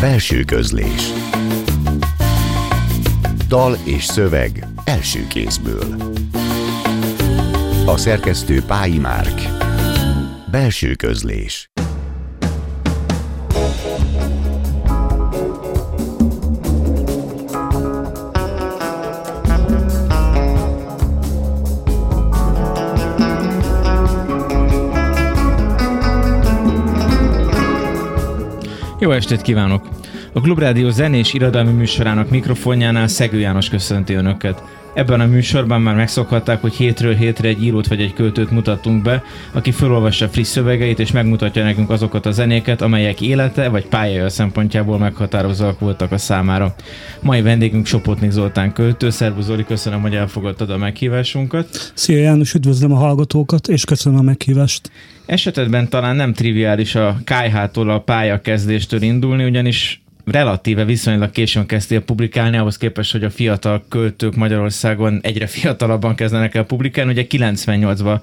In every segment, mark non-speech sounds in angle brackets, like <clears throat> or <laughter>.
Belső közlés. Dal és szöveg első kézből. A szerkesztő Pályi Márk. Belső közlés. Jó estét kívánok! A Klubrádió zenés irodalmi műsorának mikrofonjánál Szegő János köszönti Önöket. Ebben a műsorban már megszokhatták, hogy hétről hétre egy írót vagy egy költőt mutattunk be, aki felolvassa friss szövegeit és megmutatja nekünk azokat a zenéket, amelyek élete vagy pályája szempontjából meghatározóak voltak a számára. Mai vendégünk Sopotnik Zoltán költő. Szervusz Zoli, köszönöm, hogy elfogadtad a meghívásunkat. Szia János, üdvözlöm a hallgatókat, és köszönöm a meghívást. Esetedben talán nem triviális a KH-tól a pályakezdéstől indulni, ugyanis relatíve viszonylag későn kezdtél publikálni, ahhoz képest, hogy a fiatal költők Magyarországon egyre fiatalabban kezdenek el publikálni. Ugye 98-ban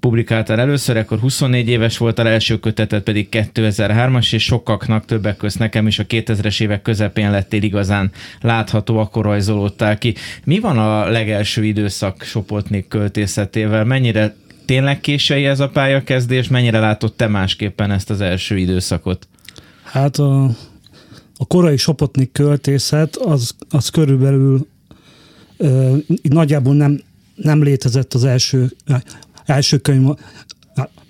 publikáltál először, akkor 24 éves volt, a első kötetet pedig 2003-as, és sokaknak, többek közt nekem is a 2000-es évek közepén lettél igazán látható, akkor rajzolódtál ki. Mi van a legelső időszak Sopotnik költészetével? Mennyire tényleg késői ez a pályakezdés? Mennyire látod te másképpen ezt az első időszakot? Hát a, a korai Sopotnik költészet az, az körülbelül ö, nagyjából nem, nem létezett az első, első könyv,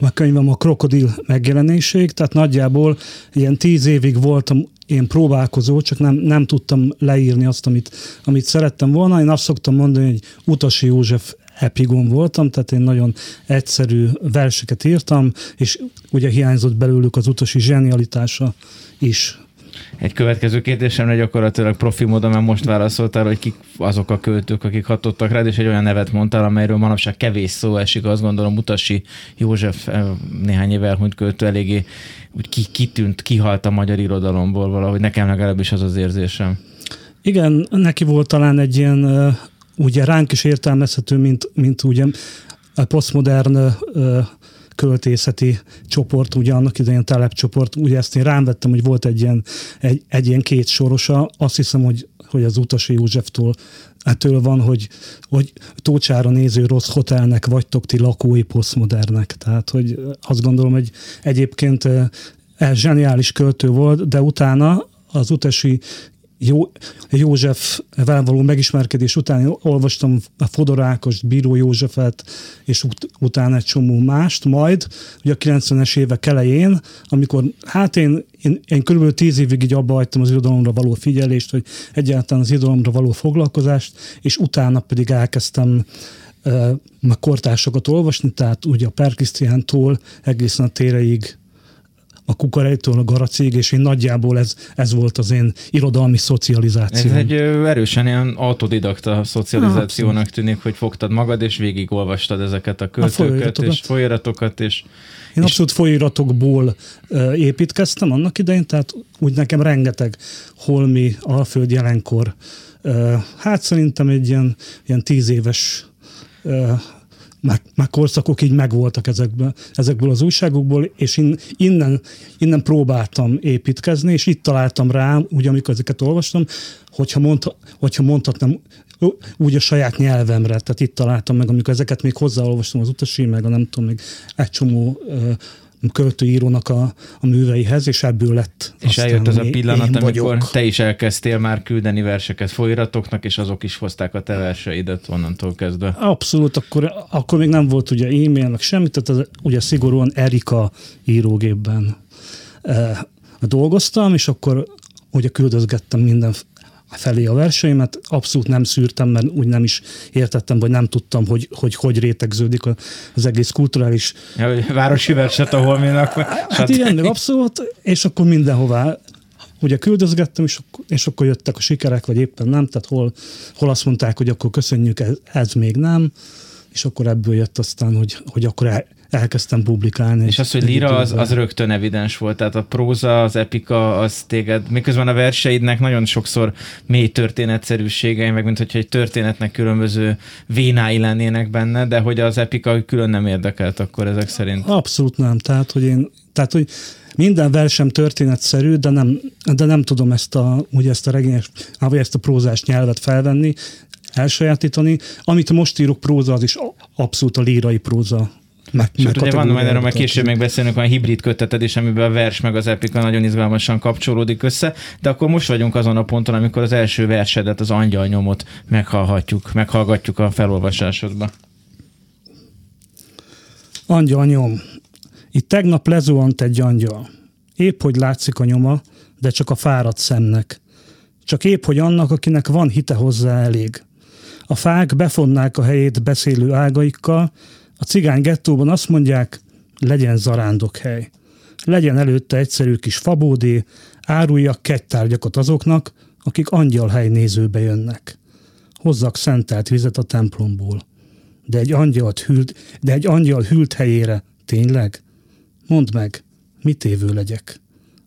a könyvem a Krokodil megjelenéség, tehát nagyjából ilyen tíz évig voltam én próbálkozó, csak nem, nem tudtam leírni azt, amit, amit szerettem volna. Én azt szoktam mondani, hogy Utasi József epigon voltam, tehát én nagyon egyszerű verseket írtam, és ugye hiányzott belőlük az utasi zsenialitása is. Egy következő kérdésemre gyakorlatilag profi módon, mert most válaszoltál, hogy kik azok a költők, akik hatottak rád, és egy olyan nevet mondtál, amelyről manapság kevés szó esik, azt gondolom Utasi József eh, néhány éve elhunyt költő eléggé úgy ki, kitűnt, kihalt a magyar irodalomból valahogy, nekem legalábbis az az érzésem. Igen, neki volt talán egy ilyen eh, ugye ránk is értelmezhető, mint, mint ugye a posztmodern költészeti csoport, ugye annak idején telepcsoport, ugye ezt én rám vettem, hogy volt egy ilyen, egy, egy ilyen két sorosa, azt hiszem, hogy, hogy az Utasi Józseftól ettől van, hogy, hogy Tócsára néző rossz hotelnek vagytok ti lakói posztmodernek. Tehát, hogy azt gondolom, hogy egyébként zseniális költő volt, de utána az utasi jó, Józsefvel való megismerkedés után olvastam a Fodor Ákos, Bíró Józsefet, és ut- utána egy csomó mást, majd ugye a 90-es évek elején, amikor hát én, én, én körülbelül tíz évig így abba hagytam az irodalomra való figyelést, hogy egyáltalán az irodalomra való foglalkozást, és utána pedig elkezdtem meg kortársokat olvasni, tehát ugye a Perkisztiántól egészen a téreig a kukorejtől a garacig, és én nagyjából ez, ez volt az én irodalmi szocializáció. Ez egy erősen ilyen autodidakta szocializációnak tűnik, hogy fogtad magad, és végigolvastad ezeket a költőket, a és folyiratokat, és én abszolút folyóiratokból építkeztem annak idején, tehát úgy nekem rengeteg holmi, alföld jelenkor, hát szerintem egy ilyen, ilyen tíz éves már, már korszakok így megvoltak ezekből, ezekből az újságokból, és in, innen, innen próbáltam építkezni, és itt találtam rá, úgy amikor ezeket olvastam, hogyha, mondta, hogyha mondhatnám úgy a saját nyelvemre, tehát itt találtam meg, amikor ezeket még hozzáolvastam az utasi, meg a nem tudom, még egy csomó költőírónak a, a műveihez, és ebből lett. És eljött az a pillanat, amikor vagyok. te is elkezdtél már küldeni verseket folyratoknak, és azok is hozták a te verseidet onnantól kezdve. Abszolút, akkor, akkor még nem volt ugye e-mail, meg semmit, tehát az, ugye szigorúan Erika írógépben e, dolgoztam, és akkor ugye küldözgettem minden felé a verseimet, abszolút nem szűrtem, mert úgy nem is értettem, vagy nem tudtam, hogy hogy, hogy rétegződik az egész kulturális... Ja, városi verset a holménak. Hát igen, abszolút, és akkor mindenhová ugye küldözgettem, és, és akkor jöttek a sikerek, vagy éppen nem, tehát hol, hol azt mondták, hogy akkor köszönjük, ez, ez még nem, és akkor ebből jött aztán, hogy, hogy akkor el, elkezdtem publikálni. És az, hogy lira, az, az rögtön evidens volt, tehát a próza, az epika, az téged, miközben a verseidnek nagyon sokszor mély történetszerűségei, meg mint hogyha egy történetnek különböző vénái lennének benne, de hogy az epika külön nem érdekelt akkor ezek szerint. Abszolút nem, tehát hogy én, tehát hogy minden versem történetszerű, de nem, de nem tudom ezt a, ugye ezt a regényes, vagy ezt a prózás nyelvet felvenni, elsajátítani. Amit most írok próza, az is abszolút a lírai próza meg, Sőt, ugye van majd erről majd később még beszélünk, van hibrid köteted is, amiben a vers meg az epika nagyon izgalmasan kapcsolódik össze, de akkor most vagyunk azon a ponton, amikor az első versedet, az angyal nyomot meghallhatjuk, meghallgatjuk a felolvasásodba. Angyal nyom. Itt tegnap lezuhant egy angyal. Épp, hogy látszik a nyoma, de csak a fáradt szemnek. Csak épp, hogy annak, akinek van hite hozzá elég. A fák befonnák a helyét beszélő ágaikkal, a cigány gettóban azt mondják, legyen hely. Legyen előtte egyszerű kis fabódé, áruljak kegytárgyakat azoknak, akik angyalhely nézőbe jönnek. Hozzak szentelt vizet a templomból. De egy, angyalt hűlt, de egy angyal hűlt helyére, tényleg? Mondd meg, mit évő legyek?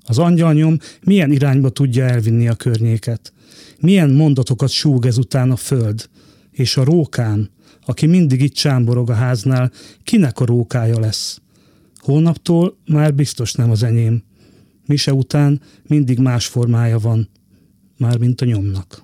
Az angyalnyom milyen irányba tudja elvinni a környéket? Milyen mondatokat súg ezután a föld? És a rókám, aki mindig itt csámborog a háznál, kinek a rókája lesz? Holnaptól már biztos nem az enyém. Mise után mindig más formája van, már mint a nyomnak.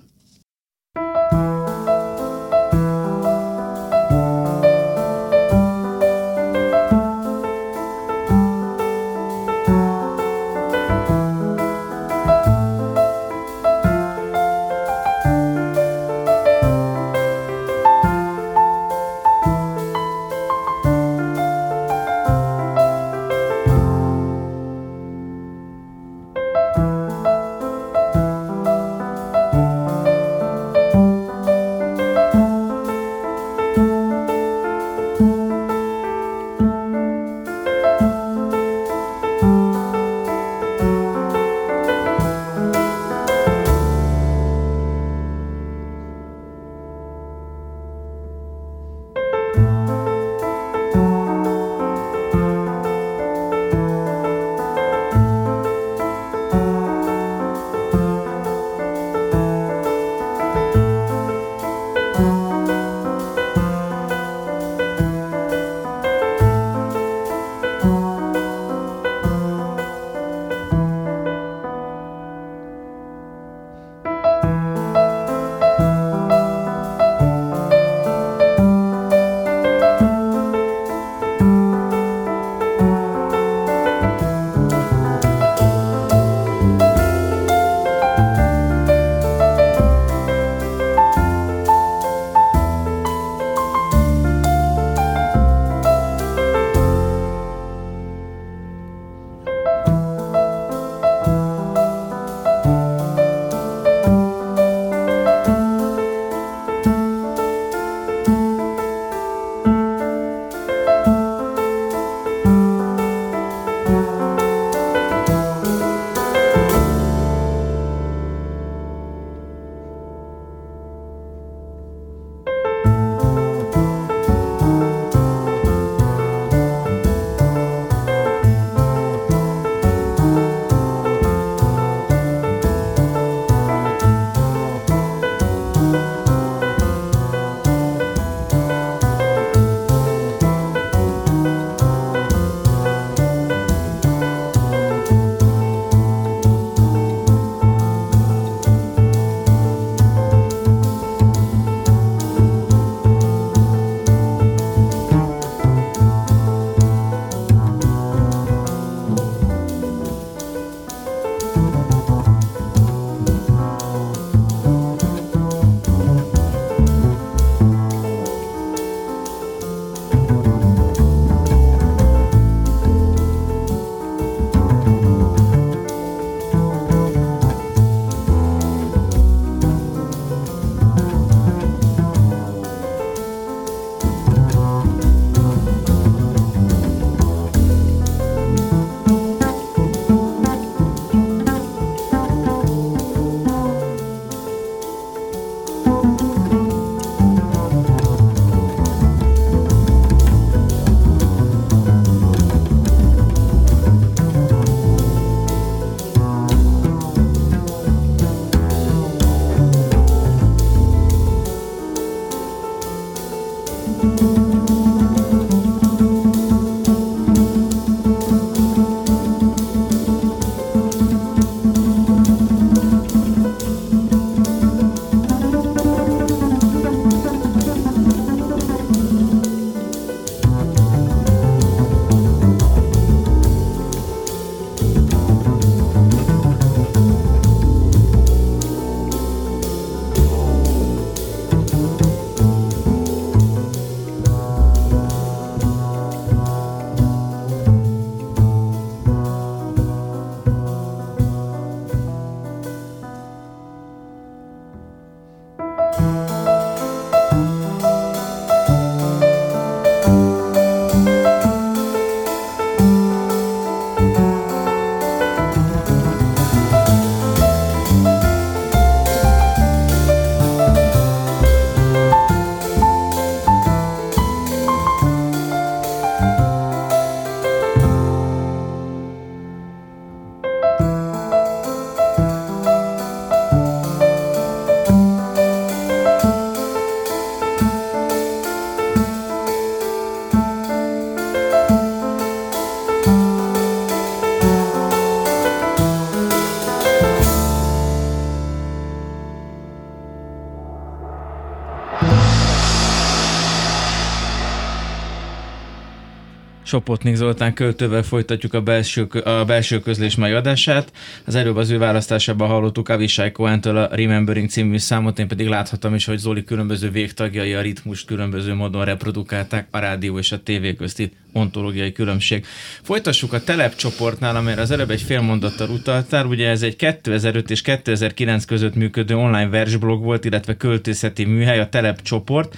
Sopotnik Zoltán költővel folytatjuk a belső, a belső közlés mai adását. Az előbb az ő választásában hallottuk Avishai Cohen-től a Remembering című számot, én pedig láthatom is, hogy Zoli különböző végtagjai a ritmust különböző módon reprodukálták a rádió és a tévé közti ontológiai különbség. Folytassuk a telepcsoportnál, amire az előbb egy fél mondattal utaltál. Ugye ez egy 2005 és 2009 között működő online versblog volt, illetve költészeti műhely, a telepcsoport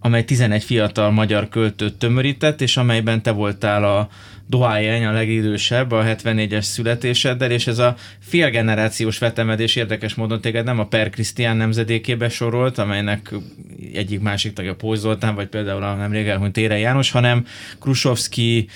amely 11 fiatal magyar költőt tömörített, és amelyben te voltál a dohájeny, a legidősebb, a 74-es születéseddel, és ez a félgenerációs vetemedés érdekes módon téged nem a Per Krisztián nemzedékébe sorolt, amelynek egyik másik tagja Pózoltán, vagy például a nemrég elhunyt Ére János, hanem Krusovszki,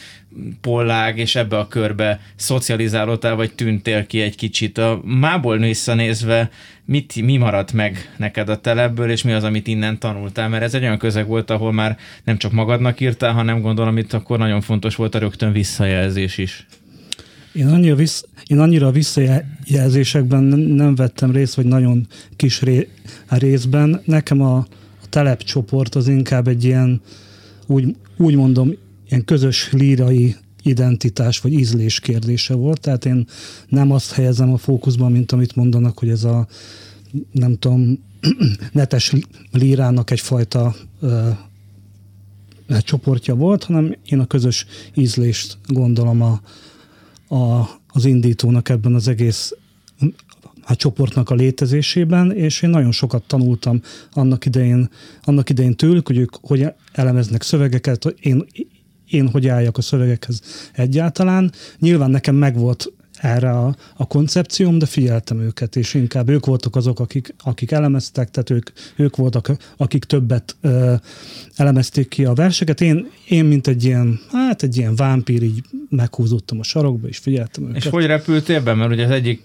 pollág, és ebbe a körbe szocializálódtál, vagy tűntél ki egy kicsit. A mából visszanézve, mit, mi maradt meg neked a telebből, és mi az, amit innen tanultál? Mert ez egy olyan közeg volt, ahol már nem csak magadnak írtál, hanem gondolom itt akkor nagyon fontos volt a rögtön visszajelzés is. Én annyira, vissz, én annyira visszajelzésekben nem vettem részt, vagy nagyon kis ré, részben. Nekem a, a telepcsoport az inkább egy ilyen, úgy, úgy mondom, ilyen közös lírai identitás vagy ízlés kérdése volt, tehát én nem azt helyezem a fókuszban, mint amit mondanak, hogy ez a nem tudom, <clears throat> netes lírának egyfajta ö, csoportja volt, hanem én a közös ízlést gondolom a, a, az indítónak ebben az egész a csoportnak a létezésében, és én nagyon sokat tanultam annak idején, annak idején tőlük, hogy ők hogy elemeznek szövegeket, én, én hogy álljak a szövegekhez egyáltalán. Nyilván nekem megvolt erre a, a koncepcióm, de figyeltem őket, és inkább ők voltak azok, akik, akik elemeztek, tehát ők, ők voltak, akik többet ö, elemezték ki a verseket. Én, én, mint egy ilyen, hát egy ilyen vámpír, így meghúzottam a sarokba, és figyeltem őket. És hogy repültél be? Mert ugye az egyik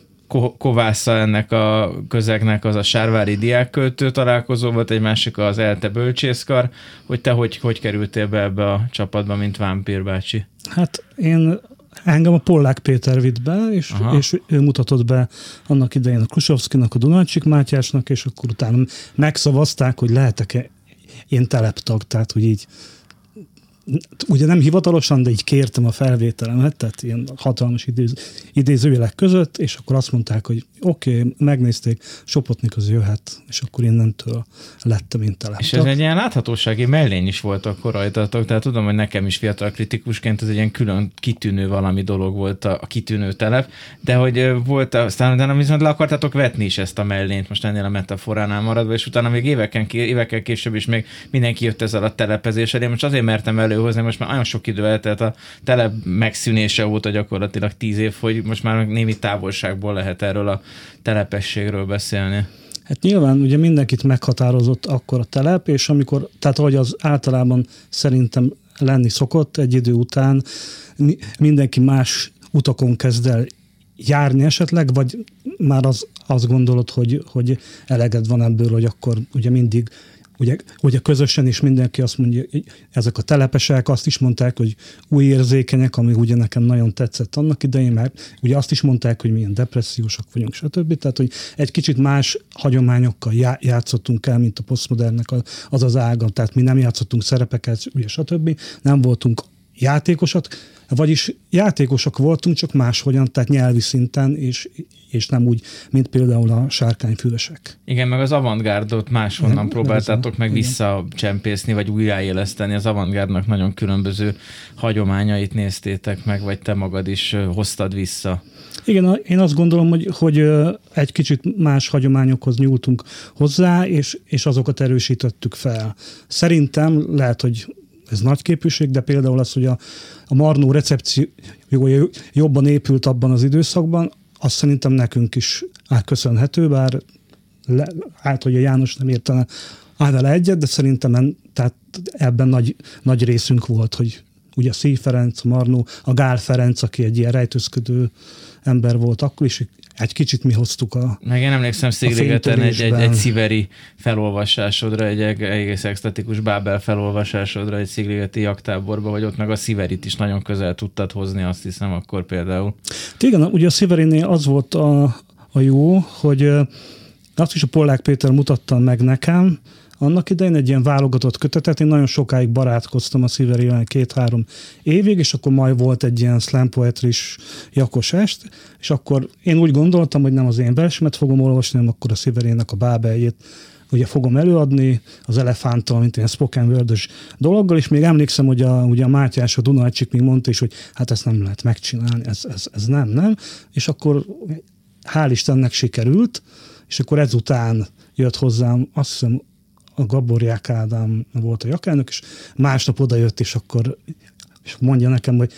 kovásza ennek a közegnek az a Sárvári diákköltő találkozó volt, egy másik az Elte bölcsészkar, hogy te hogy, hogy kerültél be ebbe a csapatba, mint Vámpír bácsi? Hát én engem a Pollák Péter vitt be, és, és ő mutatott be annak idején a Krusovszkinak, a Dunajcsik Mátyásnak, és akkor utána megszavazták, hogy lehetek-e én teleptag, tehát hogy így ugye nem hivatalosan, de így kértem a felvételemet, tehát ilyen hatalmas idéz, idézőjelek között, és akkor azt mondták, hogy oké, okay, megnézték, Sopotnik az jöhet, és akkor innentől lettem intelektak. És ez egy ilyen láthatósági mellény is volt akkor rajtatok, tehát tudom, hogy nekem is fiatal kritikusként ez egy ilyen külön kitűnő valami dolog volt a, a kitűnő telep, de hogy volt, aztán utána viszont le akartátok vetni is ezt a mellényt, most ennél a metaforánál maradva, és utána még éveken, évekkel később is még mindenki jött ezzel a telepezéssel. Én most azért mertem elő előhozni, most már nagyon sok idő eltelt a tele megszűnése óta gyakorlatilag tíz év, hogy most már némi távolságból lehet erről a telepességről beszélni. Hát nyilván ugye mindenkit meghatározott akkor a telep, és amikor, tehát ahogy az általában szerintem lenni szokott egy idő után, mindenki más utakon kezd el járni esetleg, vagy már az, azt gondolod, hogy, hogy eleged van ebből, hogy akkor ugye mindig ugye, ugye közösen is mindenki azt mondja, ezek a telepesek azt is mondták, hogy új érzékenyek, ami ugye nekem nagyon tetszett annak idején, mert ugye azt is mondták, hogy milyen depressziósak vagyunk, stb. Tehát, hogy egy kicsit más hagyományokkal játszottunk el, mint a posztmodernek az az ága. Tehát mi nem játszottunk szerepeket, ugye, stb. Nem voltunk játékosok, vagyis játékosok voltunk, csak máshogyan, tehát nyelvi szinten, és, és nem úgy, mint például a sárkányfülesek. Igen, meg az avantgárdot máshonnan Igen, próbáltátok meg igen. visszacsempészni, vagy újraéleszteni. Az avantgárdnak nagyon különböző hagyományait néztétek meg, vagy te magad is hoztad vissza. Igen, én azt gondolom, hogy, hogy egy kicsit más hagyományokhoz nyúltunk hozzá, és, és azokat erősítettük fel. Szerintem lehet, hogy ez nagy képűség, de például az, hogy a, a Marnó recepciója jobban épült abban az időszakban, azt szerintem nekünk is köszönhető, bár le, hát, hogy a János nem értene állna le egyet, de szerintem tehát ebben nagy, nagy részünk volt, hogy ugye a Szíj Ferenc, Marnó, a Gál Ferenc, aki egy ilyen rejtőzködő ember volt akkor is, egy kicsit mi hoztuk a Meg én emlékszem Szigligeten egy, egy, egy sziveri felolvasásodra, egy egész extatikus Bábel felolvasásodra egy szigligeti jaktáborba, hogy ott meg a sziverit is nagyon közel tudtad hozni, azt hiszem akkor például. Igen, ugye a sziverinél az volt a, a jó, hogy azt is a Pollák Péter mutatta meg nekem, annak idején egy ilyen válogatott kötetet, én nagyon sokáig barátkoztam a Sziverivel két-három évig, és akkor majd volt egy ilyen slam poetris Jakos est, és akkor én úgy gondoltam, hogy nem az én versemet fogom olvasni, hanem akkor a Sziverének a bábeljét ugye fogom előadni az elefánttal, mint ilyen spoken word dologgal, és még emlékszem, hogy a, ugye a Mátyás, a Dunajcsik még mondta is, hogy hát ezt nem lehet megcsinálni, ez, ez, ez nem, nem, és akkor hál' Istennek sikerült, és akkor ezután jött hozzám, azt hiszem a Gaborják Ádám volt a jakelnök, és másnap oda jött, és akkor és mondja nekem, hogy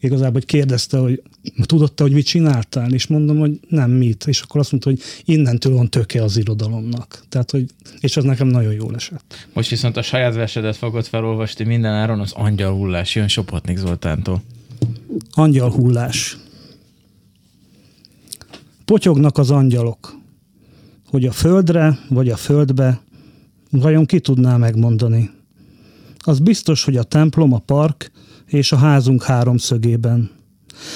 igazából hogy kérdezte, hogy tudotta, hogy mit csináltál, és mondom, hogy nem mit, és akkor azt mondta, hogy innentől van töke az irodalomnak. Tehát, hogy, és ez nekem nagyon jól esett. Most viszont a saját versedet fogod felolvasni minden áron, az Angyal hullás jön Sopotnik Zoltántól. Angyal hullás. Potyognak az angyalok, hogy a földre vagy a földbe vajon ki tudná megmondani. Az biztos, hogy a templom, a park és a házunk háromszögében.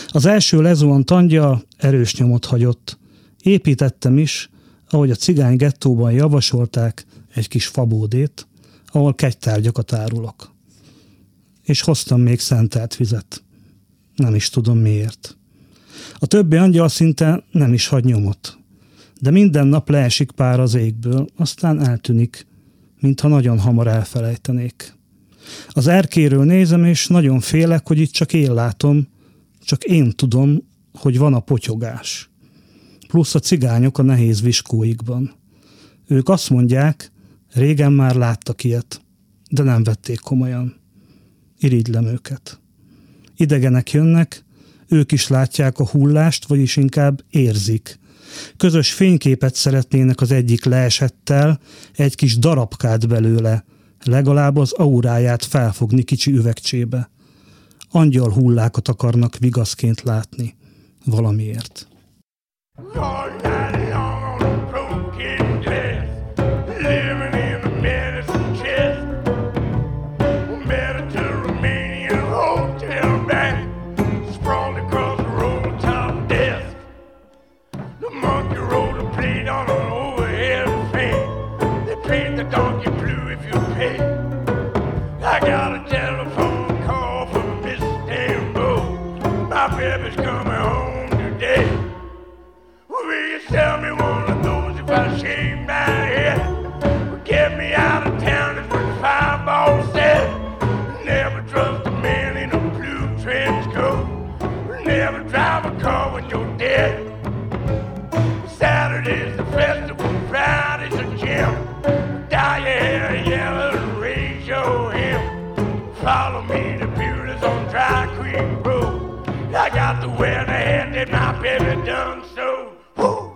Az első lezuhant angyal erős nyomot hagyott. Építettem is, ahogy a cigány gettóban javasolták, egy kis fabódét, ahol kegytárgyakat árulok. És hoztam még szentelt vizet. Nem is tudom miért. A többi angyal szinte nem is hagy nyomot. De minden nap leesik pár az égből, aztán eltűnik, mintha nagyon hamar elfelejtenék. Az erkéről nézem, és nagyon félek, hogy itt csak én látom, csak én tudom, hogy van a potyogás. Plusz a cigányok a nehéz viskóikban. Ők azt mondják, régen már láttak ilyet, de nem vették komolyan. Irigylem őket. Idegenek jönnek, ők is látják a hullást, vagyis inkább érzik. Közös fényképet szeretnének az egyik leesettel, egy kis darabkát belőle, legalább az auráját felfogni kicsi üvegcsébe. Angyal hullákat akarnak vigaszként látni valamiért. Oh, you did. Saturday's the festival, Friday's a gym. Dye your yell and raise your hip. Follow me to Beauty's on Dry Creek Road. I got the weather hand and my baby done so. Woo!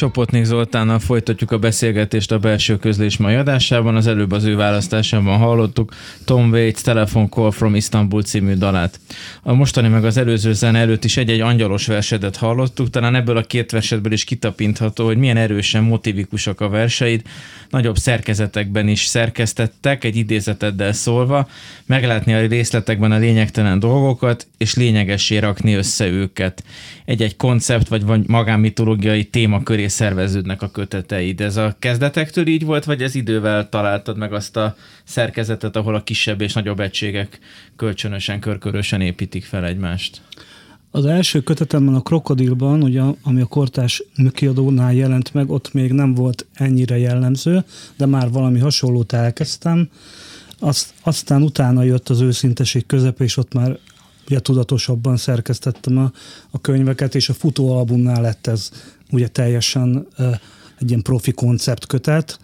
Sopotnik Zoltánnal folytatjuk a beszélgetést a belső közlés mai adásában. Az előbb az ő választásában hallottuk Tom Waits Telephone Call from Istanbul című dalát. A mostani meg az előző zene előtt is egy-egy angyalos versedet hallottuk, talán ebből a két versetből is kitapintható, hogy milyen erősen motivikusak a verseid, nagyobb szerkezetekben is szerkesztettek, egy idézeteddel szólva, meglátni a részletekben a lényegtelen dolgokat, és lényegessé rakni össze őket. Egy-egy koncept vagy magánmitológiai téma köré szerveződnek a köteteid. Ez a kezdetektől így volt, vagy ez idővel találtad meg azt a szerkezetet, ahol a kisebb és nagyobb egységek kölcsönösen, körkörösen építik fel egymást? Az első kötetemben a Krokodilban, ugye, ami a kortás kiadónál jelent meg, ott még nem volt ennyire jellemző, de már valami hasonlót elkezdtem. Azt, aztán utána jött az őszinteség közepe, és ott már ugye tudatosabban szerkesztettem a, a könyveket, és a futóalbumnál lett ez ugye teljesen egy ilyen profi konceptkötet.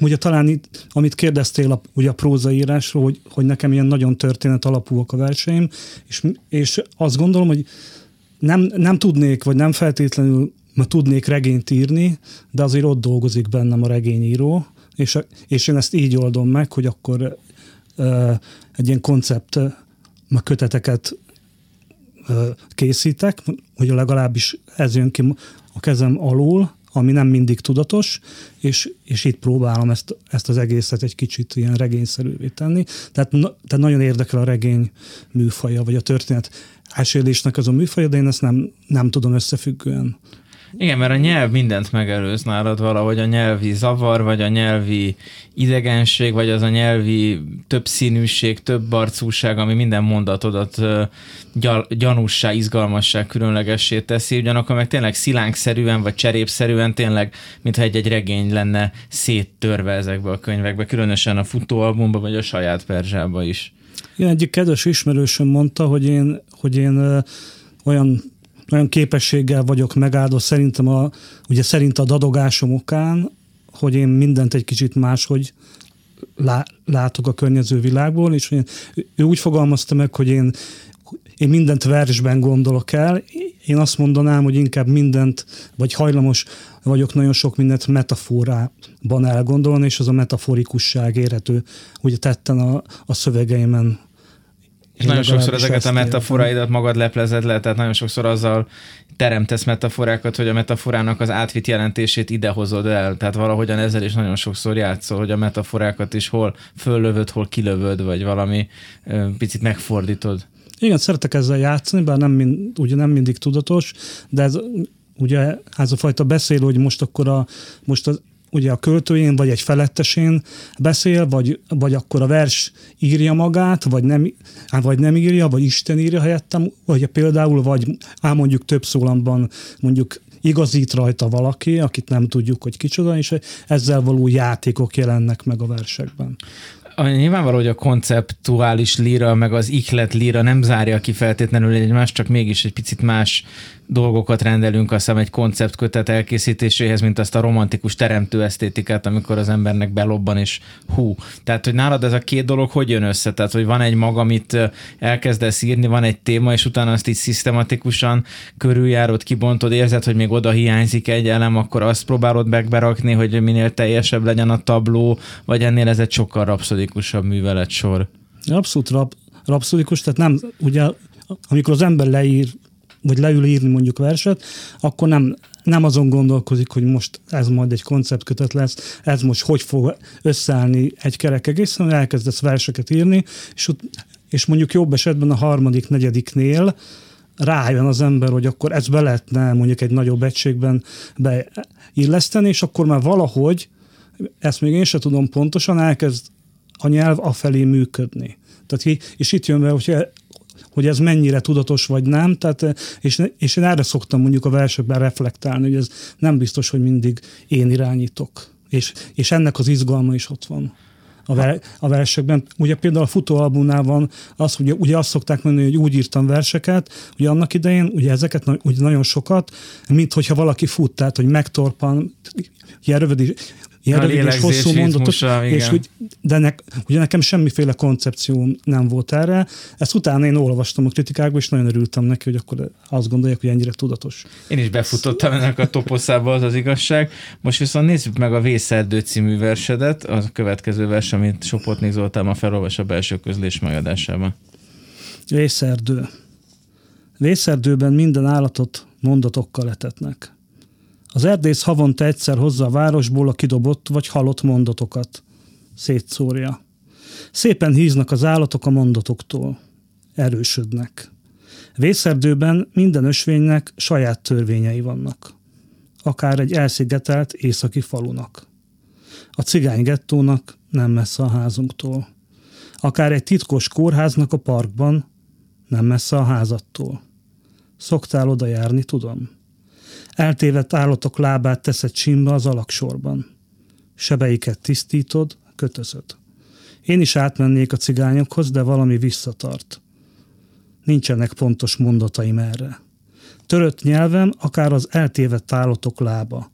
Ugye talán itt, amit kérdeztél a, ugye a prózaírásról, hogy, hogy nekem ilyen nagyon történet alapúak a verseim, és, és azt gondolom, hogy nem, nem tudnék, vagy nem feltétlenül ma tudnék regényt írni, de azért ott dolgozik bennem a regényíró, és, és én ezt így oldom meg, hogy akkor uh, egy ilyen koncept uh, köteteket készítek, hogy legalábbis ez jön ki a kezem alól, ami nem mindig tudatos, és, és itt próbálom ezt, ezt az egészet egy kicsit ilyen regényszerűvé tenni. Tehát, na, tehát nagyon érdekel a regény műfaja, vagy a történet ásélésnek az a műfaja, de én ezt nem, nem tudom összefüggően igen, mert a nyelv mindent megelőz nálad valahogy, a nyelvi zavar, vagy a nyelvi idegenség, vagy az a nyelvi többszínűség, több arcúság, ami minden mondatodat gyanússá, izgalmassá, különlegessé teszi, ugyanakkor meg tényleg szilánkszerűen, vagy cserépszerűen tényleg, mintha egy-egy regény lenne széttörve ezekbe a könyvekbe, különösen a futóalbumba, vagy a saját perzsába is. Igen, egyik kedves ismerősöm mondta, hogy én, hogy én olyan olyan képességgel vagyok megáldva szerintem a, ugye szerint a dadogásom okán, hogy én mindent egy kicsit máshogy lá, látok a környező világból, és én, ő úgy fogalmazta meg, hogy én, én mindent versben gondolok el, én azt mondanám, hogy inkább mindent, vagy hajlamos vagyok nagyon sok mindent metaforában elgondolni, és az a metaforikusság érhető, ugye tetten a, a szövegeimen és nagyon sokszor ezeket a metaforaidat magad leplezed le, tehát nagyon sokszor azzal teremtesz metaforákat, hogy a metaforának az átvitt jelentését idehozod el. Tehát valahogyan ezzel is nagyon sokszor játszol, hogy a metaforákat is hol föllövöd, hol kilövöd, vagy valami picit megfordítod. Igen, szeretek ezzel játszani, bár nem, mind, ugye nem mindig tudatos, de ez ugye ez a fajta beszél, hogy most akkor a, most az ugye a költőjén, vagy egy felettesén beszél, vagy, vagy akkor a vers írja magát, vagy nem, vagy nem írja, vagy Isten írja helyettem, vagy például, vagy ám mondjuk több szólamban mondjuk igazít rajta valaki, akit nem tudjuk, hogy kicsoda, és ezzel való játékok jelennek meg a versekben. A, nyilvánvaló, hogy a konceptuális líra, meg az iklet líra nem zárja ki feltétlenül egymást, csak mégis egy picit más dolgokat rendelünk azt hiszem egy konceptkötet elkészítéséhez, mint azt a romantikus teremtő esztétikát, amikor az embernek belobban és hú. Tehát, hogy nálad ez a két dolog hogy jön össze? Tehát, hogy van egy mag, amit elkezdesz írni, van egy téma, és utána azt így szisztematikusan körüljárod, kibontod, érzed, hogy még oda hiányzik egy elem, akkor azt próbálod megberakni, hogy minél teljesebb legyen a tabló, vagy ennél ez egy sokkal rapszodikusabb művelet sor. Abszolút rap, rapszodikus, tehát nem, ugye amikor az ember leír vagy leül írni mondjuk verset, akkor nem, nem azon gondolkozik, hogy most ez majd egy konceptkötet lesz, ez most hogy fog összeállni egy kerek egész, hanem elkezdesz verseket írni, és, és mondjuk jobb esetben a harmadik, negyediknél rájön az ember, hogy akkor ez be lehetne mondjuk egy nagyobb egységben beilleszteni, és akkor már valahogy, ezt még én sem tudom pontosan, elkezd a nyelv afelé működni. Tehát, és itt jön be, hogy hogy ez mennyire tudatos vagy nem, tehát, és, és én erre szoktam mondjuk a versekben reflektálni, hogy ez nem biztos, hogy mindig én irányítok. És, és ennek az izgalma is ott van a, ver, a versekben. Ugye például a futóalbumnál van az, hogy ugye azt szokták mondani, hogy úgy írtam verseket, hogy annak idején, ugye ezeket ugye nagyon sokat, mint hogyha valaki fut, tehát hogy megtorpan, ilyen rövid, ilyen rövid és hosszú mondatot, és hogy, de ne, ugye nekem semmiféle koncepció nem volt erre. Ezt utána én olvastam a kritikákba, és nagyon örültem neki, hogy akkor azt gondolják, hogy ennyire tudatos. Én is befutottam ennek a toposzába, az az igazság. Most viszont nézzük meg a Vészerdő című versedet, a következő vers, amit Sopotnik Zoltán a felolvas a belső közlés megadásában. Vészerdő. Vészerdőben minden állatot mondatokkal etetnek. Az erdész havonta egyszer hozza a városból a kidobott vagy halott mondatokat. Szétszórja. Szépen híznak az állatok a mondatoktól. Erősödnek. Vészerdőben minden ösvénynek saját törvényei vannak. Akár egy elszigetelt északi falunak. A cigány gettónak nem messze a házunktól. Akár egy titkos kórháznak a parkban, nem messze a házattól. Szoktál oda járni, tudom. Eltévedt állatok lábát teszed csimba az alaksorban. Sebeiket tisztítod, kötözöd. Én is átmennék a cigányokhoz, de valami visszatart. Nincsenek pontos mondataim erre. Törött nyelvem akár az eltévedt állatok lába.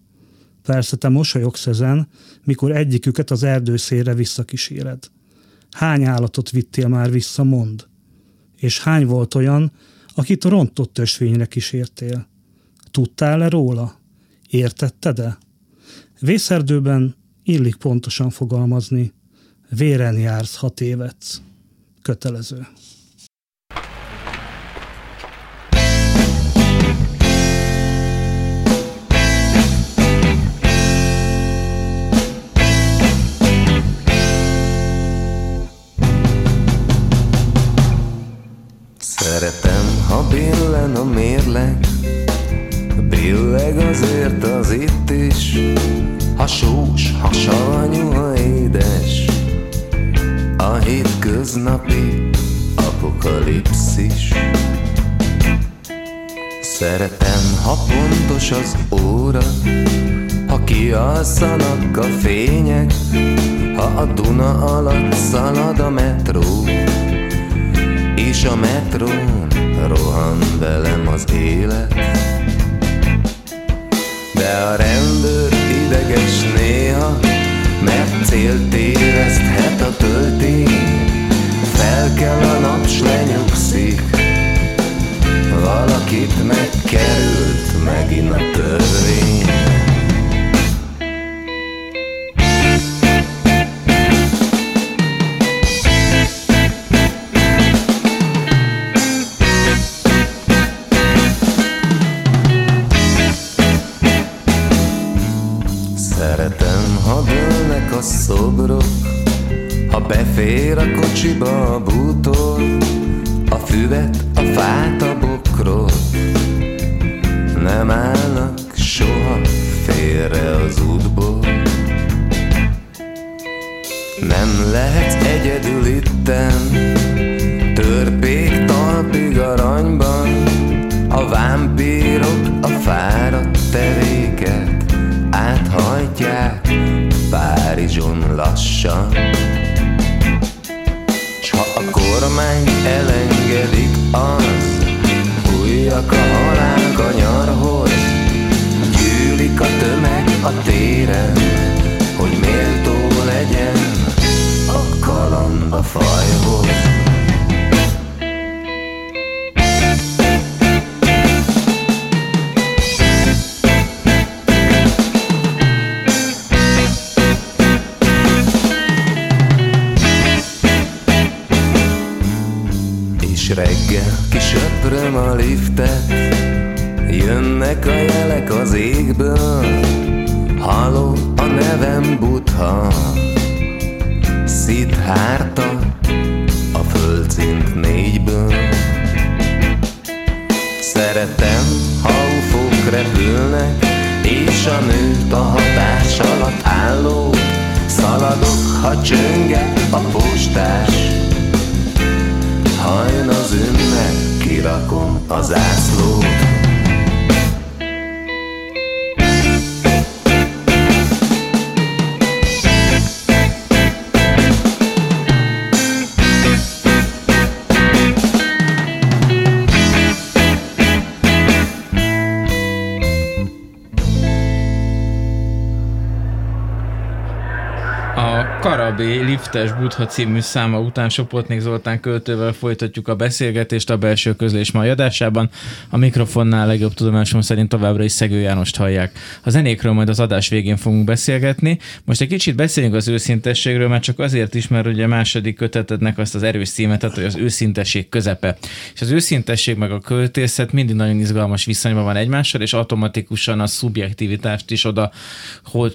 Persze te mosolyogsz ezen, mikor egyiküket az erdőszére visszakíséred. Hány állatot vittél már vissza, mond? És hány volt olyan, akit rontott ösvényre kísértél? Tudtál-e róla? Értetted-e? Vészerdőben illik pontosan fogalmazni. Véren jársz, ha tévedsz. Kötelező. Szeretem, ha billen a mérleg Billeg azért az itt is. Ha sós, ha savanyú, ha édes. A hétköznapi apokalipszis. Szeretem, ha pontos az óra. Ha kialszanak a fények. Ha a Duna alatt szalad a metró. És a metrón rohan velem az élet de a rendőr ideges néha Mert célt érezthet a töltény. Fel kell a nap, s lenyugszik Valakit megkerült megint a törvény Befér a kocsiba a bútor, a füvet, a fát, a bokrot. Nem állnak soha félre az útból. Nem lehetsz egyedül itten, törpék talpig aranyban, a vámpírok a fáradt teréket áthajtják Párizson lassan kormány elengedik az Újjak a halál kanyarhoz Gyűlik a tömeg a téren Hogy méltó legyen a kaland a fajhoz liftet Jönnek a jelek az égből Haló a nevem Butha Szidhárta a földszint négyből. Szeretem, ha ufók repülnek És a nőt a hatás alatt álló Szaladok, ha csönget a postás. Hajn az ünnep, kirakom az ászlót Liftes Budha című száma után Sopotnik Zoltán költővel folytatjuk a beszélgetést a belső közlés mai adásában. A mikrofonnál legjobb tudomásom szerint továbbra is Szegő Jánost hallják. A zenékről majd az adás végén fogunk beszélgetni. Most egy kicsit beszéljünk az őszintességről, mert csak azért is, mert ugye a második kötetednek azt az erős címet, hogy az őszintesség közepe. És az őszintesség meg a költészet mindig nagyon izgalmas viszonyban van egymással, és automatikusan a szubjektivitást is oda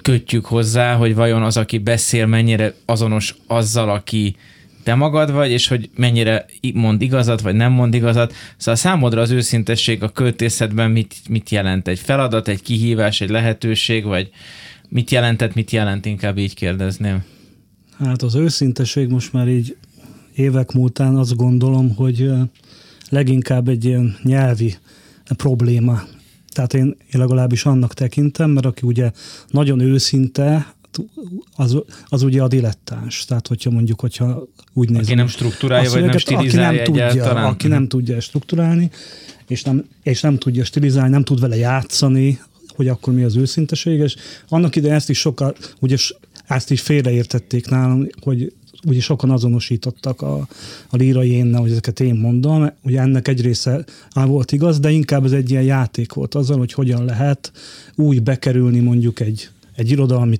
kötjük hozzá, hogy vajon az, aki beszél, mennyire azonos azzal, aki te magad vagy, és hogy mennyire mond igazat, vagy nem mond igazat. Szóval számodra az őszintesség a költészetben mit, mit jelent? Egy feladat, egy kihívás, egy lehetőség, vagy mit jelentett, mit jelent, inkább így kérdezném. Hát az őszintesség most már így évek múltán azt gondolom, hogy leginkább egy ilyen nyelvi probléma. Tehát én, én legalábbis annak tekintem, mert aki ugye nagyon őszinte, az, az ugye a dilettáns. Tehát, hogyha mondjuk, hogyha úgy nézem. Aki nem struktúrálja, vagy nem stilizálja aki nem tudja, egyáltalán. Aki nem tudja struktúrálni, és nem, és nem tudja stilizálni, nem tud vele játszani, hogy akkor mi az őszinteség, és annak idején ezt is sokkal, ugye ezt is félreértették nálam, hogy ugye sokan azonosítottak a, a lírai énnel, hogy ezeket én mondom. Ugye ennek egy része volt igaz, de inkább ez egy ilyen játék volt azzal, hogy hogyan lehet úgy bekerülni mondjuk egy, egy irodalmi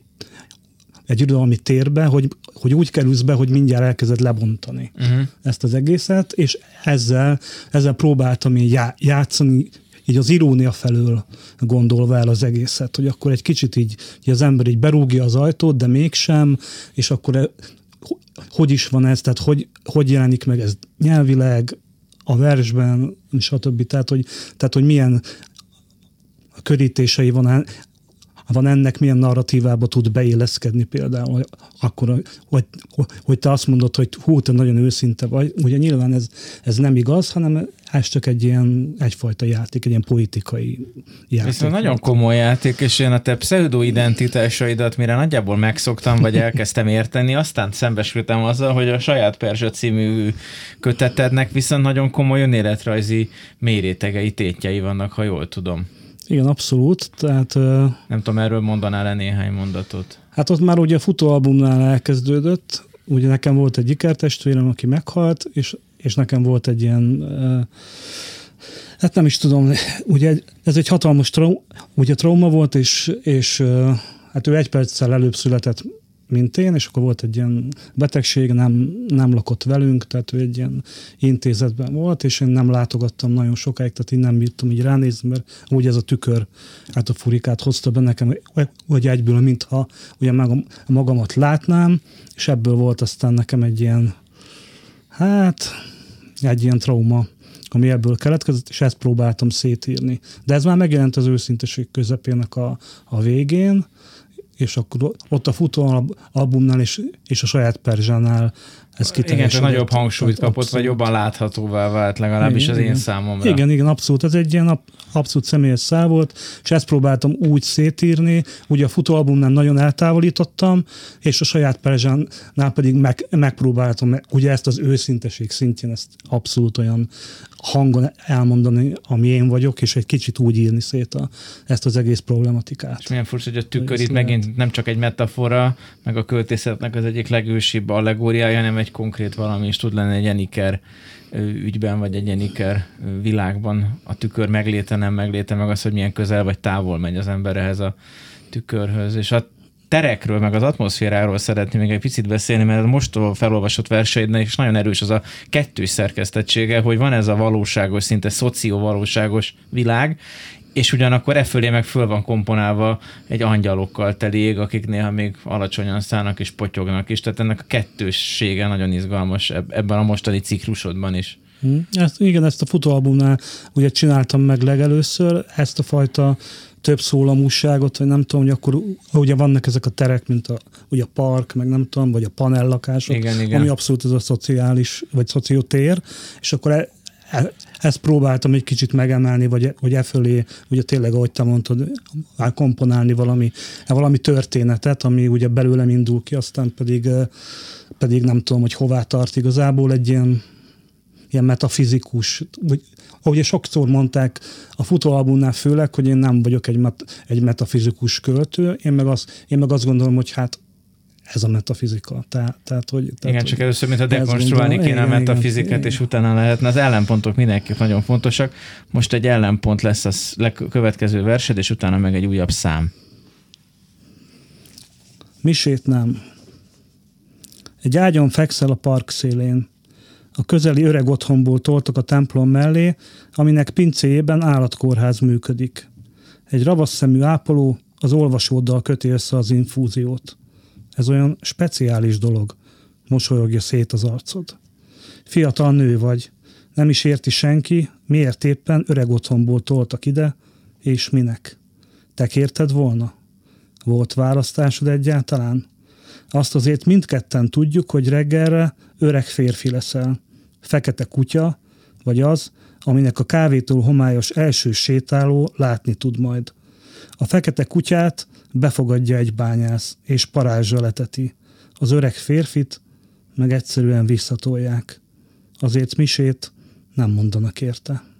egy irodalmi térbe, hogy, hogy úgy kerülsz be, hogy mindjárt elkezded lebontani uh-huh. ezt az egészet, és ezzel, ezzel próbáltam én já, játszani, így az irónia felől gondolva el az egészet, hogy akkor egy kicsit így, így az ember így berúgja az ajtót, de mégsem, és akkor hogy is van ez, tehát hogy, hogy jelenik meg ez nyelvileg, a versben, stb. Tehát, hogy, tehát, hogy milyen körítései van, van ennek, milyen narratívába tud beilleszkedni például, akkor, hogy, hogy te azt mondod, hogy hú, te nagyon őszinte vagy. Ugye nyilván ez, ez nem igaz, hanem ez csak egy ilyen egyfajta játék, egy ilyen politikai játék. Viszont nagyon komoly játék, és én a te pseudo-identitásaidat, mire nagyjából megszoktam, vagy elkezdtem érteni, aztán szembesültem azzal, hogy a saját Perzsa című kötetednek viszont nagyon komoly önéletrajzi mérétegei, tétjei vannak, ha jól tudom. Igen, abszolút. Tehát, Nem tudom, erről mondanál-e néhány mondatot? Hát ott már ugye a futóalbumnál elkezdődött, ugye nekem volt egy ikertestvérem, aki meghalt, és, és nekem volt egy ilyen hát nem is tudom, ugye ez egy hatalmas trauma, ugye trauma volt, és, és hát ő egy perccel előbb született, mint én, és akkor volt egy ilyen betegség, nem, nem lakott velünk, tehát ő egy ilyen intézetben volt, és én nem látogattam nagyon sokáig, tehát én nem bírtam így ránézni, mert úgy ez a tükör hát a furikát hozta be nekem, hogy egyből, mintha ugye magam, magamat látnám, és ebből volt aztán nekem egy ilyen, hát egy ilyen trauma, ami ebből keletkezett, és ezt próbáltam szétírni. De ez már megjelent az őszinteség közepének a, a végén, és akkor ott a futó albumnál és, és a saját Perzsánál ez Igen, csak nagyobb hangsúlyt kapott, abszolút. vagy jobban láthatóvá vált legalábbis igen, az én számomra. Igen, igen, abszolút. Ez egy ilyen abszolút személyes szál volt, és ezt próbáltam úgy szétírni, ugye a futóalbumnál nagyon eltávolítottam, és a saját Perzsánnál pedig meg, megpróbáltam ugye ezt az őszinteség szintjén ezt abszolút olyan hangon elmondani, ami én vagyok, és egy kicsit úgy írni szét a, ezt az egész problematikát. És milyen furcsa, hogy a tükör itt megint nem csak egy metafora, meg a költészetnek az egyik legősibb allegóriája, hanem egy konkrét valami is tud lenni egy Eniker ügyben, vagy egy Eniker világban. A tükör megléte, nem megléte, meg az, hogy milyen közel vagy távol megy az ember ehhez a tükörhöz. És a terekről, meg az atmoszféráról szeretném még egy picit beszélni, mert most felolvasott verseidnek is nagyon erős az a kettős szerkesztettsége, hogy van ez a valóságos, szinte szoció-valóságos világ, és ugyanakkor e fölé meg föl van komponálva egy angyalokkal teli ég, akik néha még alacsonyan szállnak és potyognak is, tehát ennek a kettőssége nagyon izgalmas ebben a mostani ciklusodban is. Hmm. Ezt, igen, ezt a futóalbumnál ugye csináltam meg legelőször, ezt a fajta több szólamúságot, vagy nem tudom, hogy akkor ugye vannak ezek a terek, mint a, ugye a park, meg nem tudom, vagy a panellakások, igen, igen. ami abszolút ez a szociális, vagy szociotér, és akkor e, e, ezt próbáltam egy kicsit megemelni, vagy, vagy e fölé, ugye tényleg, ahogy te mondtad, komponálni valami, valami történetet, ami ugye belőlem indul ki, aztán pedig, pedig nem tudom, hogy hová tart igazából egy ilyen, ilyen metafizikus, vagy ahogy sokszor mondták a futóalbumnál főleg, hogy én nem vagyok egy, met, egy metafizikus költő, én meg, azt, én meg azt gondolom, hogy hát ez a metafizika. Tehát, tehát, hogy, tehát, igen, csak először, mint a dekonstruálni kéne a metafizikát, igen, és igen. utána lehetne. Az ellenpontok mindenki nagyon fontosak. Most egy ellenpont lesz a következő versed, és utána meg egy újabb szám. Misét nem. Egy ágyon fekszel a park szélén. A közeli öreg otthonból toltak a templom mellé, aminek pincéjében állatkórház működik. Egy ravasz szemű ápoló az olvasóddal köti össze az infúziót. Ez olyan speciális dolog, mosolyogja szét az arcod. Fiatal nő vagy, nem is érti senki, miért éppen öreg otthonból toltak ide, és minek. Te kérted volna? Volt választásod egyáltalán? Azt azért mindketten tudjuk, hogy reggelre öreg férfi leszel. Fekete kutya, vagy az, aminek a kávétól homályos első sétáló látni tud majd. A fekete kutyát befogadja egy bányász, és parázsra leteti. Az öreg férfit meg egyszerűen visszatolják. Azért misét nem mondanak érte.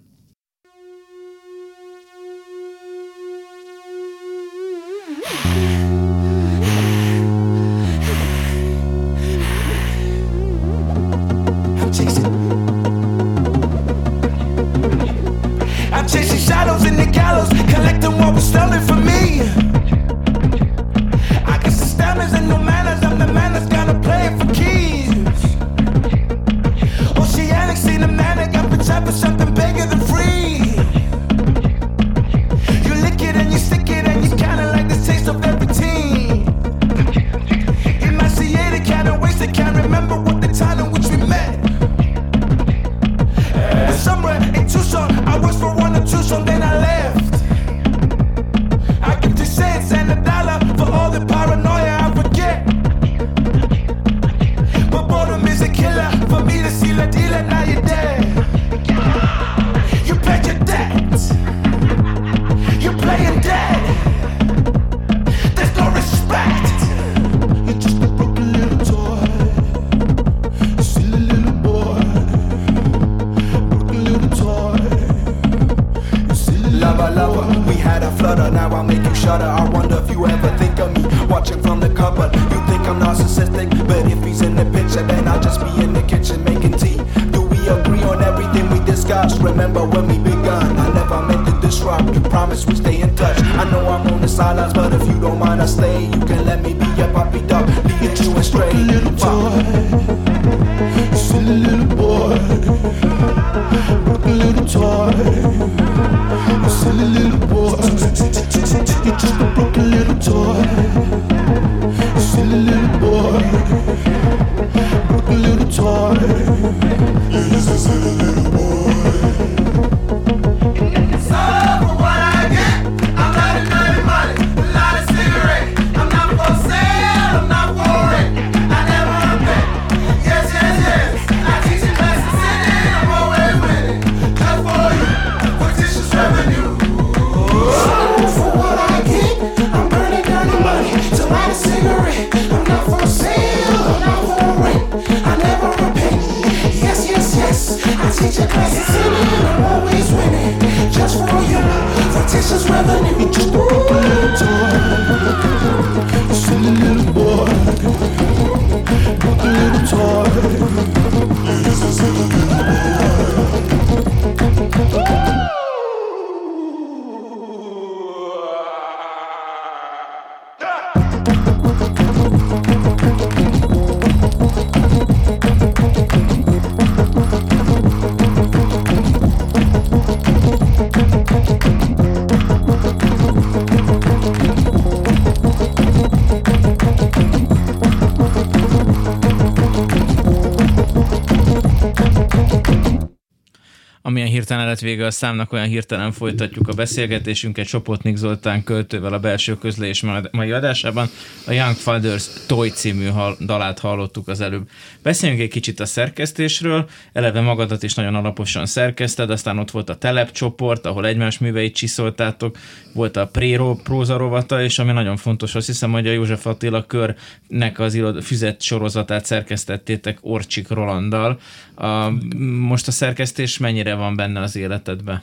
Vége a számnak, olyan hirtelen folytatjuk a beszélgetésünket Sopotnik Zoltán költővel a belső közlés mai adásában. A Young Fathers Toy című dalát hallottuk az előbb. Beszéljünk egy kicsit a szerkesztésről. Eleve magadat is nagyon alaposan szerkeszted, aztán ott volt a telepcsoport, ahol egymás műveit csiszoltátok, volt a Préro próza rovata, és ami nagyon fontos, azt hiszem, hogy a József Attila körnek az irod, füzet sorozatát szerkesztettétek Orcsik Rolanddal. A, most a szerkesztés mennyire van benne az életedbe?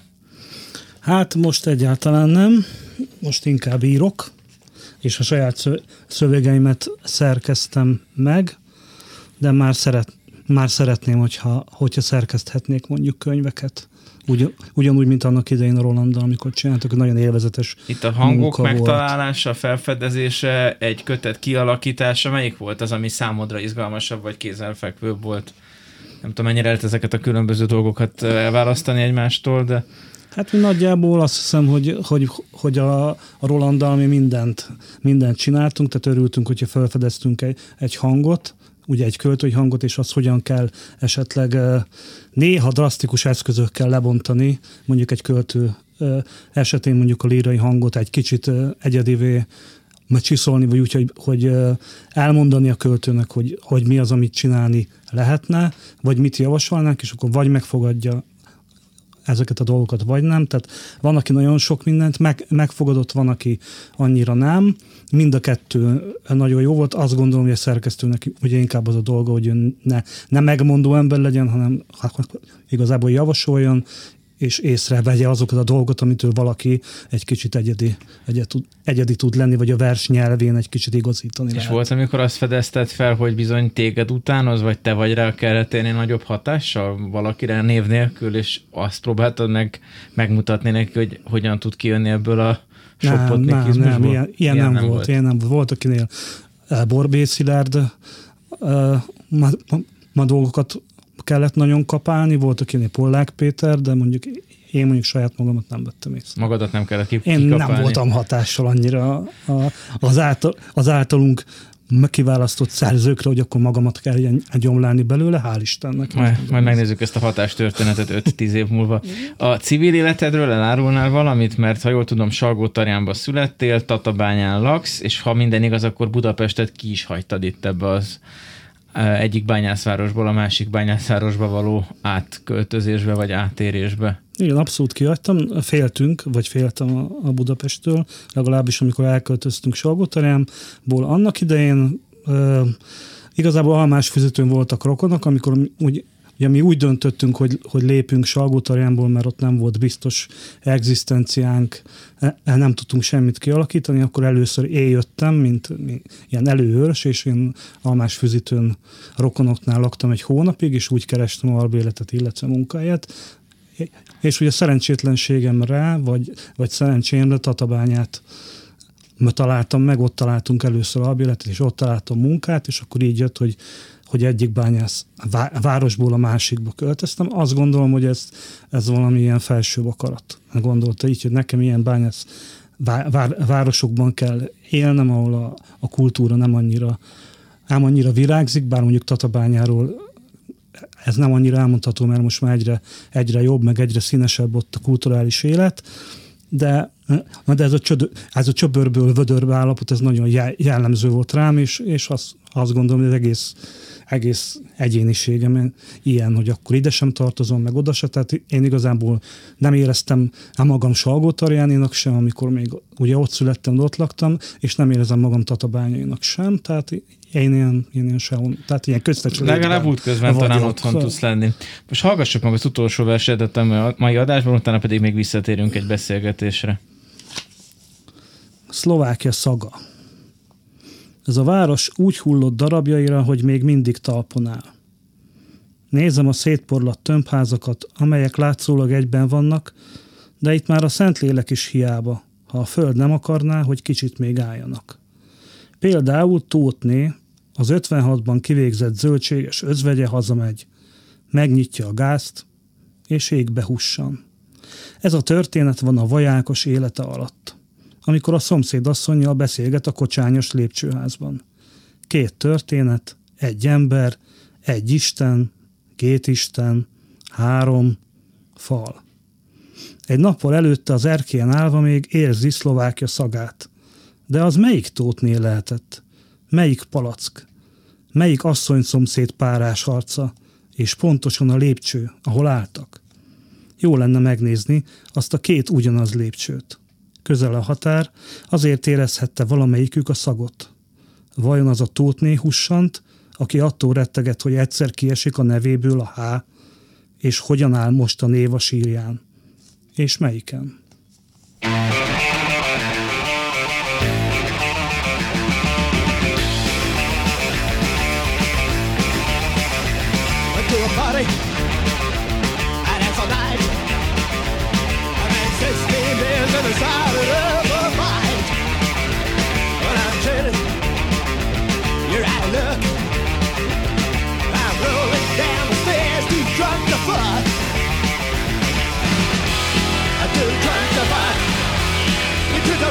Hát most egyáltalán nem. Most inkább írok. és a saját szövegeimet szerkeztem meg, de már, szeret, már szeretném, hogyha, hogyha szerkeszthetnék mondjuk könyveket. Ugy, ugyanúgy, mint annak idején a Rolandal, amikor csináltak, nagyon élvezetes Itt a hangok megtalálása, volt. felfedezése, egy kötet kialakítása, melyik volt az, ami számodra izgalmasabb vagy kézzelfekvőbb volt? Nem tudom, mennyire lehet ezeket a különböző dolgokat elválasztani egymástól, de... Hát nagyjából azt hiszem, hogy, hogy, hogy a, a Rolanddal mi mindent, mindent csináltunk, tehát örültünk, hogyha felfedeztünk egy, egy hangot, ugye egy költői hangot, és azt hogyan kell esetleg néha drasztikus eszközökkel lebontani, mondjuk egy költő esetén mondjuk a lírai hangot egy kicsit egyedivé csiszolni, vagy úgy, hogy, hogy elmondani a költőnek, hogy, hogy mi az, amit csinálni lehetne, vagy mit javasolnánk, és akkor vagy megfogadja ezeket a dolgokat, vagy nem. Tehát van, aki nagyon sok mindent meg, megfogadott, van, aki annyira nem. Mind a kettő nagyon jó volt. Azt gondolom, hogy a szerkesztőnek ugye inkább az a dolga, hogy ne, ne megmondó ember legyen, hanem igazából javasoljon, és észrevegye azokat a dolgot, amitől valaki egy kicsit egyedi, tud, egyedi tud lenni, vagy a vers nyelvén egy kicsit igazítani És lehet. volt, amikor azt fedezted fel, hogy bizony téged utánoz, vagy te vagy rá a keretén nagyobb hatással valakire név nélkül, és azt próbáltad meg megmutatni neki, hogy hogyan tud kijönni ebből a nem, nem, nem, ilyen, ilyen, nem, nem volt. volt. Ilyen nem volt. Volt, akinél eh, Borbé Szilárd uh, ma, ma, ma dolgokat kellett nagyon kapálni, volt akinél Pollák Péter, de mondjuk én mondjuk saját magamat nem vettem észre. Magadat nem kellett ki, Én kikapálni. nem voltam hatással annyira a, az, által, az általunk kiválasztott szerzőkre, hogy akkor magamat kell ilyen gyomlálni belőle, hál' Istennek. Majd, majd megnézzük ezt a hatástörténetet 5-10 év múlva. A civil életedről elárulnál valamit, mert ha jól tudom, salgó születtél, Tatabányán laksz, és ha minden igaz, akkor Budapestet ki is hagytad itt ebbe az egyik bányászvárosból a másik bányászvárosba való átköltözésbe vagy átérésbe. Igen, abszolút kihagytam. Féltünk, vagy féltem a, Budapesttől, legalábbis amikor elköltöztünk Salgótarjánból. Annak idején uh, igazából almás fizetőn voltak rokonok, amikor úgy Ugye mi úgy döntöttünk, hogy, hogy lépünk Salgótarjánból, mert ott nem volt biztos egzisztenciánk, e, e, nem tudtunk semmit kialakítani, akkor először én jöttem, mint ilyen előőrs, és én almás füzitőn rokonoknál laktam egy hónapig, és úgy kerestem a albéletet, illetve munkáját, és ugye szerencsétlenségemre, vagy, vagy szerencsémre Tatabányát találtam meg, ott találtunk először albéletet, és ott találtam munkát, és akkor így jött, hogy hogy egyik bányász városból a másikba költöztem. Azt gondolom, hogy ez, ez valami ilyen felső akarat. Gondolta így, hogy nekem ilyen bányász vár, városokban kell élnem, ahol a, a kultúra nem annyira, ám annyira virágzik, bár mondjuk Tatabányáról ez nem annyira elmondható, mert most már egyre, egyre jobb, meg egyre színesebb ott a kulturális élet, de, de ez, a csöd, ez a csöbörből vödörbe állapot, ez nagyon jellemző volt rám, és, és azt, azt gondolom, hogy az egész egész egyéniségem ilyen, hogy akkor ide sem tartozom, meg oda se, tehát én igazából nem éreztem nem magam Salgótarjánénak sem, amikor még ugye ott születtem, ott laktam, és nem érezem magam Tatabányainak sem, tehát én ilyen, én ilyen sehol, tehát ilyen köztes Legalább útközben talán otthon szóval... tudsz lenni. Most hallgassuk meg az utolsó versetet a mai adásban, utána pedig még visszatérünk egy beszélgetésre. Szlovákia szaga. Ez a város úgy hullott darabjaira, hogy még mindig talpon áll. Nézem a szétporlat tömbházakat, amelyek látszólag egyben vannak, de itt már a Szentlélek is hiába, ha a föld nem akarná, hogy kicsit még álljanak. Például Tótné, az 56-ban kivégzett zöldséges özvegye hazamegy, megnyitja a gázt, és égbe hussan. Ez a történet van a vajákos élete alatt amikor a szomszéd asszonyjal beszélget a kocsányos lépcsőházban. Két történet, egy ember, egy Isten, két Isten, három, fal. Egy nappal előtte az erkélyen állva még érzi Szlovákia szagát. De az melyik tótnél lehetett? Melyik palack? Melyik asszony szomszéd párás harca? És pontosan a lépcső, ahol álltak. Jó lenne megnézni azt a két ugyanaz lépcsőt közel a határ, azért érezhette valamelyikük a szagot. Vajon az a tótné hussant, aki attól retteget, hogy egyszer kiesik a nevéből a há, és hogyan áll most a név a sírján? És melyiken? to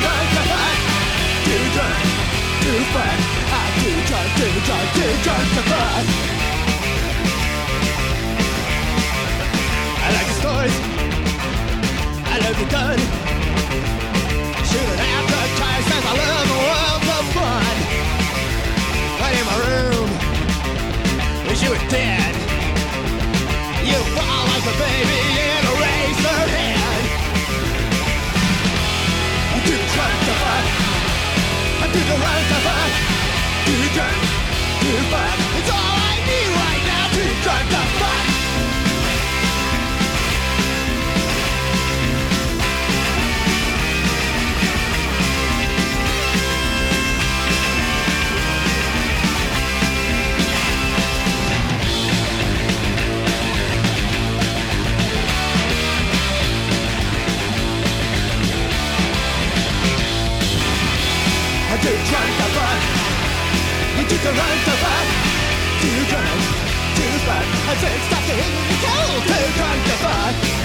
drunk, I drunk, drunk, drunk I like the I love the gun I love the world in my room you dead. You fall like a baby in to the world. You drink, you. It's all I need right now to drink to drink the back. You took a run the back. Too drunk, too bad. I think that's the hidden cold. Too drunk the back.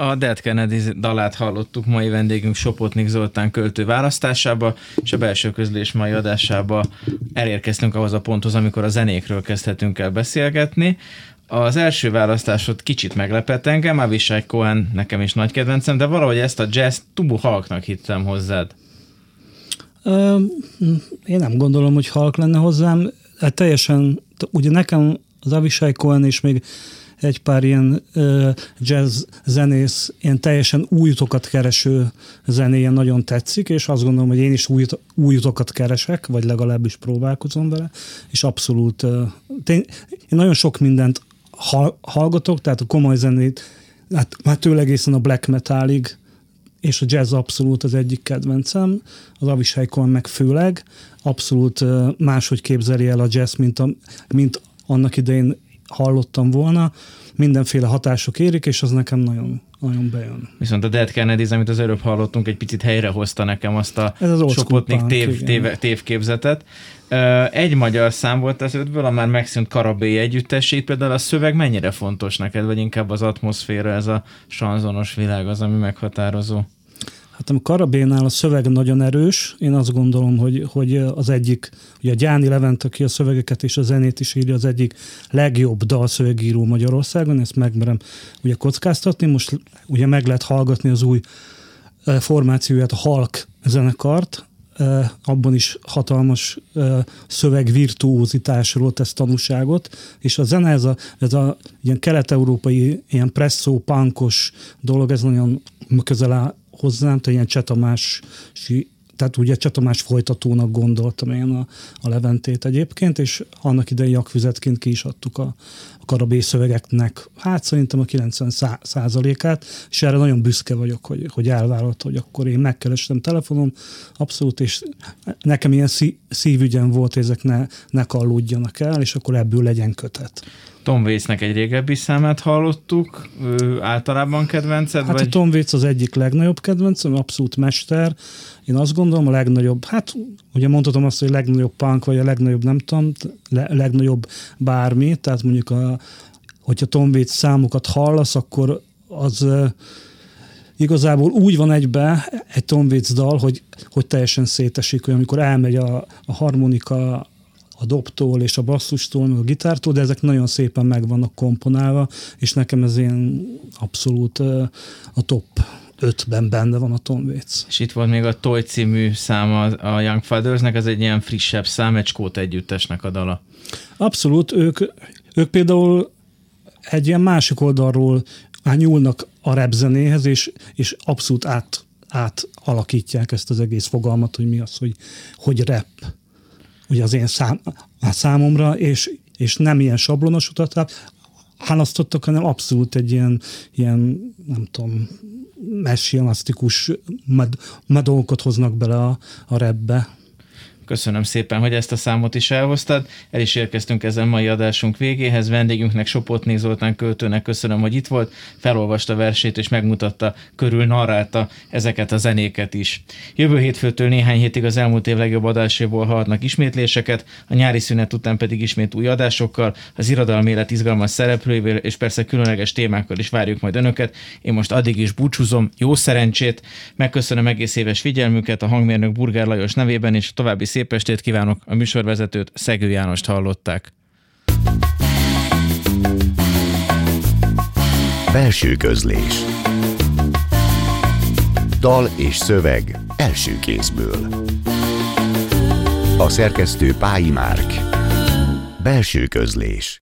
A Dead Kennedy dalát hallottuk mai vendégünk Sopotnik Zoltán költő választásába, és a belső közlés mai adásába elérkeztünk ahhoz a ponthoz, amikor a zenékről kezdhetünk el beszélgetni. Az első választásod kicsit meglepett engem, Avishai Cohen nekem is nagy kedvencem, de valahogy ezt a jazz tubu halknak hittem hozzád. Én nem gondolom, hogy halk lenne hozzám. Hát teljesen, ugye nekem az Avishai Cohen és még egy pár ilyen jazz zenész, ilyen teljesen új utakat kereső zenéje nagyon tetszik, és azt gondolom, hogy én is új, új utakat keresek, vagy legalábbis próbálkozom vele, és abszolút, tény, én nagyon sok mindent hall, hallgatok, tehát a komoly zenét, hát már tőle egészen a black metalig, és a jazz abszolút az egyik kedvencem, az Avishai Cohen meg főleg, abszolút máshogy képzeli el a jazz, mint, a, mint annak idején hallottam volna, mindenféle hatások érik, és az nekem nagyon, nagyon bejön. Viszont a Dead Kennedys, amit az előbb hallottunk, egy picit helyrehozta nekem azt a Ez az Sopotnik tév, tév, tévképzetet. Egy magyar szám volt az ötből, a már megszűnt Karabé együttesét, például a szöveg mennyire fontos neked, vagy inkább az atmoszféra, ez a sanzonos világ az, ami meghatározó? Hát a Karabénál a szöveg nagyon erős. Én azt gondolom, hogy, hogy az egyik, ugye a Gyáni Levent, aki a szövegeket és a zenét is írja, az egyik legjobb dalszövegíró Magyarországon, ezt megmerem ugye kockáztatni. Most ugye meg lehet hallgatni az új eh, formációját, a Halk zenekart, eh, abban is hatalmas eh, szövegvirtuózitásról tesz tanúságot, és a zene, ez a, ez a ilyen kelet-európai, ilyen presszó, punkos dolog, ez nagyon közel áll hozzám, tehát ilyen csetamási tehát ugye Csatamás folytatónak gondoltam én a, a Leventét egyébként, és annak idején jakfüzetként ki is adtuk a, a karabé szövegeknek, hát szerintem a 90 szá- százalékát, és erre nagyon büszke vagyok, hogy, hogy elvállalt, hogy akkor én megkerestem telefonon, abszolút, és nekem ilyen szí- szívügyem volt, hogy ezek ne, ne kallódjanak el, és akkor ebből legyen kötet. Tom Waitsnek egy régebbi számát hallottuk, ő általában kedvenced? Hát vagy? a Tom Waits az egyik legnagyobb kedvencem, abszolút mester. Én azt gondolom, a legnagyobb, hát ugye mondhatom azt, hogy a legnagyobb punk, vagy a legnagyobb, nem tudom, le, legnagyobb bármi, tehát mondjuk, a, hogyha Tom Waits számokat hallasz, akkor az igazából úgy van egybe egy Tom Waits dal, hogy, hogy teljesen szétesik, hogy amikor elmegy a, a harmonika a dobtól és a basszustól, meg a gitártól, de ezek nagyon szépen meg vannak komponálva, és nekem ez ilyen abszolút a top 5-ben benne van a Tom Waits. És itt volt még a Toy című száma a Young Fathersnek, ez egy ilyen frissebb szám, egy skót együttesnek a dala. Abszolút, ők, ők például egy ilyen másik oldalról nyúlnak a rap zenéhez, és, és abszolút át átalakítják ezt az egész fogalmat, hogy mi az, hogy, hogy rap. Ugye az én szám, a számomra, és, és nem ilyen sablonos utat választottak, hanem abszolút egy ilyen, ilyen nem tudom, messianisztikus med, medolkot hoznak bele a, a rapbe. Köszönöm szépen, hogy ezt a számot is elhoztad. El is érkeztünk ezen mai adásunk végéhez. Vendégünknek Sopotné Zoltán költőnek köszönöm, hogy itt volt, felolvasta versét és megmutatta, körül narrálta ezeket a zenéket is. Jövő hétfőtől néhány hétig az elmúlt év legjobb adáséból hallhatnak ismétléseket, a nyári szünet után pedig ismét új adásokkal, az irodalmi élet izgalmas szereplőivel és persze különleges témákkal is várjuk majd önöket. Én most addig is búcsúzom, jó szerencsét, megköszönöm egész éves figyelmüket a hangmérnök Burgár Lajos nevében, és további szép estét kívánok! A műsorvezetőt Szegő Jánost hallották. Belső közlés Dal és szöveg első kézből A szerkesztő Pályi Márk Belső közlés